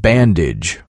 bandage.